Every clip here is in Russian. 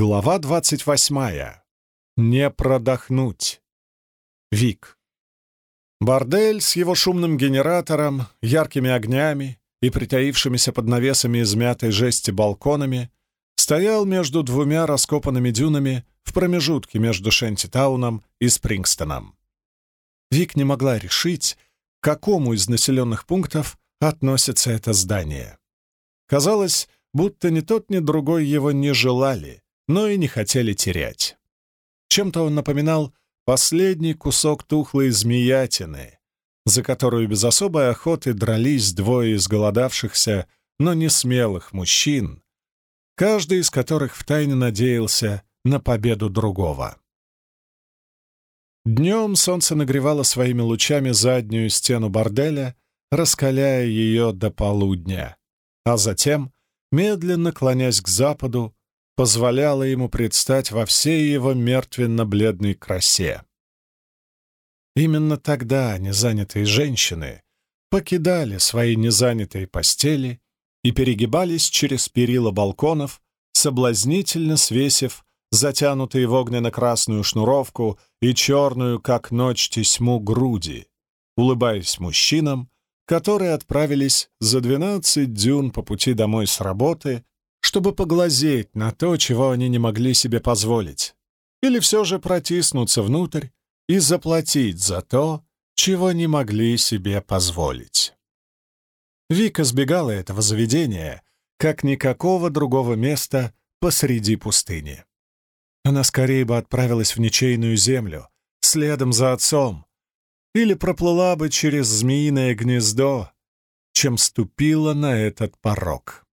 Глава двадцать восьмая. Не продохнуть. Вик. Бордель с его шумным генератором, яркими огнями и притаившимися под навесами измятой жести балконами стоял между двумя раскопанными дюнами в промежутке между Шентитауном и Спрингстоном. Вик не могла решить, к какому из населенных пунктов относится это здание. Казалось, будто ни тот, ни другой его не желали — но и не хотели терять. Чем-то он напоминал последний кусок тухлой змеятины, за которую без особой охоты дрались двое изголодавшихся, но не смелых мужчин, каждый из которых втайне надеялся на победу другого. Днем солнце нагревало своими лучами заднюю стену борделя, раскаляя ее до полудня, а затем, медленно клонясь к западу, позволяло ему предстать во всей его мертвенно-бледной красе. Именно тогда незанятые женщины покидали свои незанятые постели и перегибались через перила балконов, соблазнительно свесив затянутые в огненно-красную шнуровку и черную, как ночь, тесьму груди, улыбаясь мужчинам, которые отправились за двенадцать дюн по пути домой с работы чтобы поглазеть на то, чего они не могли себе позволить, или все же протиснуться внутрь и заплатить за то, чего не могли себе позволить. Вика сбегала этого заведения, как никакого другого места посреди пустыни. Она скорее бы отправилась в ничейную землю, следом за отцом, или проплыла бы через змеиное гнездо, чем ступила на этот порог.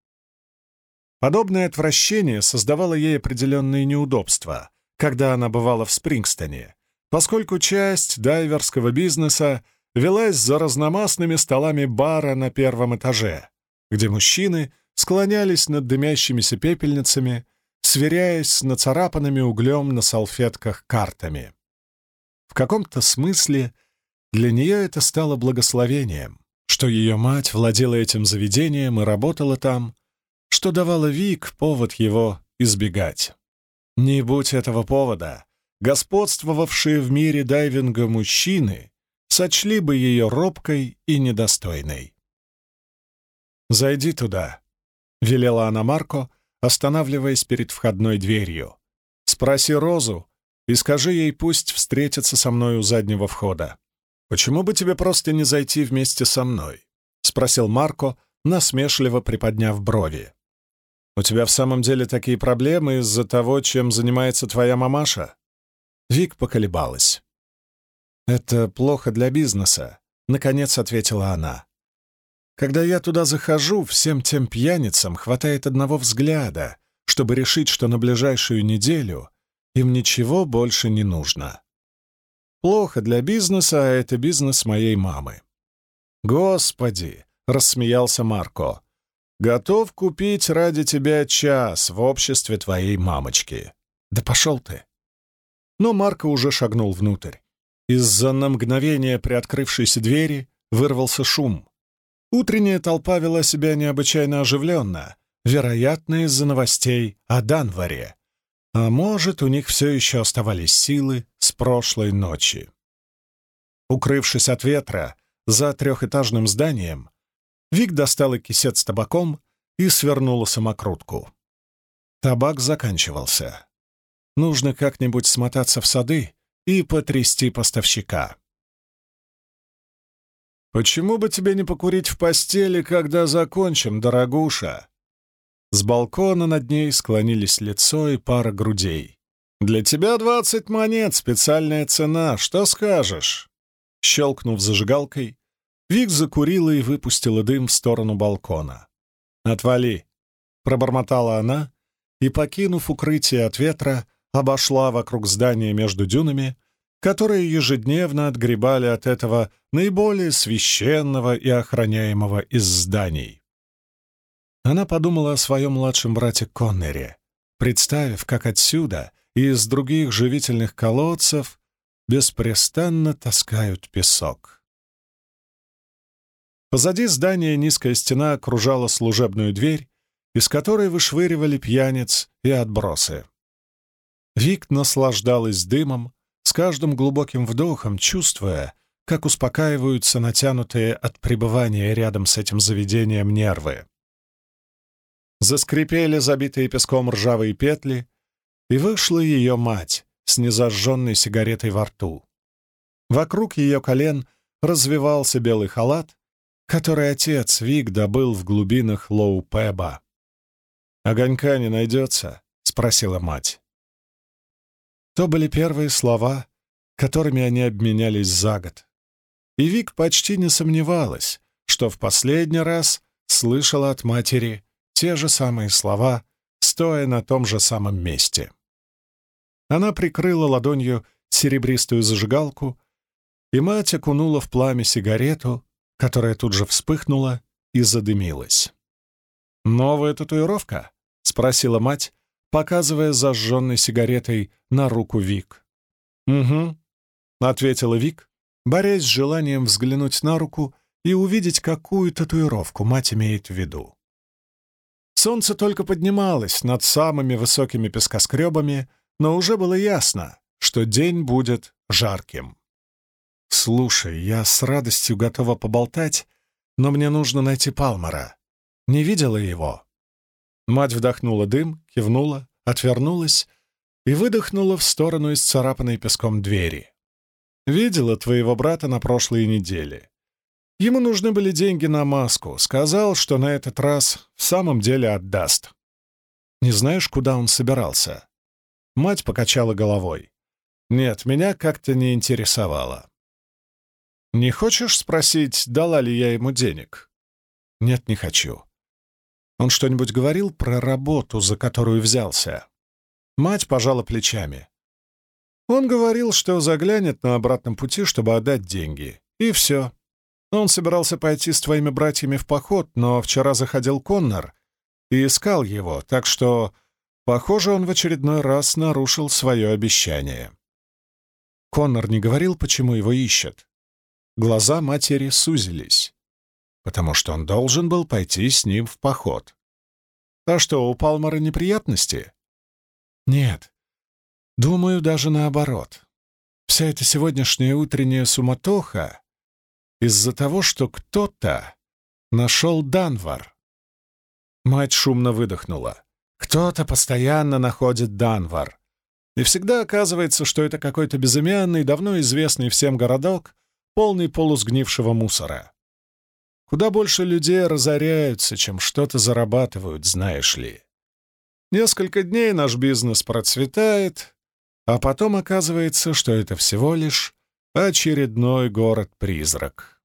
Подобное отвращение создавало ей определенные неудобства, когда она бывала в Спрингстоне, поскольку часть дайверского бизнеса велась за разномастными столами бара на первом этаже, где мужчины склонялись над дымящимися пепельницами, сверяясь с нацарапанными углем на салфетках картами. В каком-то смысле для нее это стало благословением, что ее мать владела этим заведением и работала там, что давало Вик повод его избегать. Не будь этого повода, господствовавшие в мире дайвинга мужчины сочли бы ее робкой и недостойной. «Зайди туда», — велела она Марко, останавливаясь перед входной дверью. «Спроси Розу и скажи ей, пусть встретится со мной у заднего входа. Почему бы тебе просто не зайти вместе со мной?» — спросил Марко, насмешливо приподняв брови. «У тебя в самом деле такие проблемы из-за того, чем занимается твоя мамаша?» Вик поколебалась. «Это плохо для бизнеса», — наконец ответила она. «Когда я туда захожу, всем тем пьяницам хватает одного взгляда, чтобы решить, что на ближайшую неделю им ничего больше не нужно. Плохо для бизнеса, а это бизнес моей мамы». «Господи!» — рассмеялся Марко. Готов купить ради тебя час в обществе твоей мамочки. Да пошел ты. Но Марко уже шагнул внутрь. Из-за на мгновение приоткрывшейся двери вырвался шум. Утренняя толпа вела себя необычайно оживленно, вероятно, из-за новостей о Данваре. А может, у них все еще оставались силы с прошлой ночи. Укрывшись от ветра за трехэтажным зданием, Вик достала кисет с табаком и свернула самокрутку. Табак заканчивался. Нужно как-нибудь смотаться в сады и потрясти поставщика. «Почему бы тебе не покурить в постели, когда закончим, дорогуша?» С балкона над ней склонились лицо и пара грудей. «Для тебя двадцать монет, специальная цена, что скажешь?» Щелкнув зажигалкой, Вик закурила и выпустила дым в сторону балкона. «Отвали!» — пробормотала она и, покинув укрытие от ветра, обошла вокруг здания между дюнами, которые ежедневно отгребали от этого наиболее священного и охраняемого из зданий. Она подумала о своем младшем брате Коннере, представив, как отсюда и из других живительных колодцев беспрестанно таскают песок. Позади здания низкая стена окружала служебную дверь, из которой вышвыривали пьяниц и отбросы. Вик наслаждалась дымом, с каждым глубоким вдохом чувствуя, как успокаиваются натянутые от пребывания рядом с этим заведением нервы. Заскрипели забитые песком ржавые петли, и вышла ее мать с незажженной сигаретой во рту. Вокруг ее колен развивался белый халат, который отец Вик добыл в глубинах Лоу-Пеба. «Огонька не найдется?» — спросила мать. То были первые слова, которыми они обменялись за год. И Вик почти не сомневалась, что в последний раз слышала от матери те же самые слова, стоя на том же самом месте. Она прикрыла ладонью серебристую зажигалку, и мать окунула в пламя сигарету, которая тут же вспыхнула и задымилась. «Новая татуировка?» — спросила мать, показывая зажженной сигаретой на руку Вик. «Угу», — ответила Вик, борясь с желанием взглянуть на руку и увидеть, какую татуировку мать имеет в виду. Солнце только поднималось над самыми высокими пескоскребами, но уже было ясно, что день будет жарким. «Слушай, я с радостью готова поболтать, но мне нужно найти Палмара. Не видела его?» Мать вдохнула дым, кивнула, отвернулась и выдохнула в сторону исцарапанной песком двери. «Видела твоего брата на прошлой неделе. Ему нужны были деньги на маску. Сказал, что на этот раз в самом деле отдаст. Не знаешь, куда он собирался?» Мать покачала головой. «Нет, меня как-то не интересовало. «Не хочешь спросить, дала ли я ему денег?» «Нет, не хочу». «Он что-нибудь говорил про работу, за которую взялся?» Мать пожала плечами. Он говорил, что заглянет на обратном пути, чтобы отдать деньги. И все. Он собирался пойти с твоими братьями в поход, но вчера заходил Коннор и искал его, так что, похоже, он в очередной раз нарушил свое обещание. Коннор не говорил, почему его ищет. Глаза матери сузились, потому что он должен был пойти с ним в поход. А что, у Палмара неприятности? Нет. Думаю, даже наоборот. Вся эта сегодняшняя утренняя суматоха из-за того, что кто-то нашел Данвар. Мать шумно выдохнула. Кто-то постоянно находит Данвар. И всегда оказывается, что это какой-то безымянный, давно известный всем городок, полный полусгнившего мусора. Куда больше людей разоряются, чем что-то зарабатывают, знаешь ли. Несколько дней наш бизнес процветает, а потом оказывается, что это всего лишь очередной город-призрак.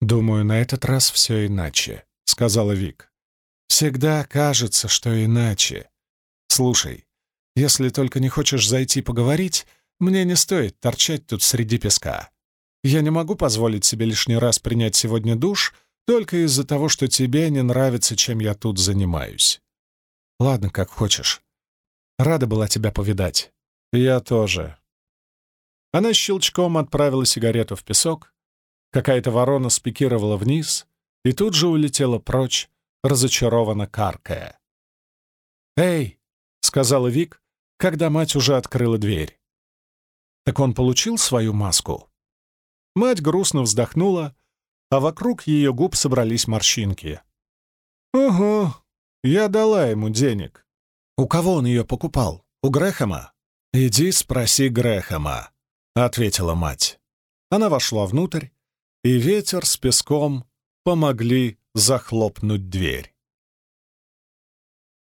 «Думаю, на этот раз все иначе», — сказала Вик. «Всегда кажется, что иначе. Слушай, если только не хочешь зайти поговорить, мне не стоит торчать тут среди песка. Я не могу позволить себе лишний раз принять сегодня душ только из-за того, что тебе не нравится, чем я тут занимаюсь. Ладно, как хочешь. Рада была тебя повидать. Я тоже. Она щелчком отправила сигарету в песок. Какая-то ворона спикировала вниз и тут же улетела прочь, разочарованно каркая. «Эй!» — сказала Вик, когда мать уже открыла дверь. «Так он получил свою маску?» Мать грустно вздохнула, а вокруг ее губ собрались морщинки. «Ого, я дала ему денег. У кого он ее покупал? У Грэхэма?» «Иди спроси Грэхэма», — ответила мать. Она вошла внутрь, и ветер с песком помогли захлопнуть дверь.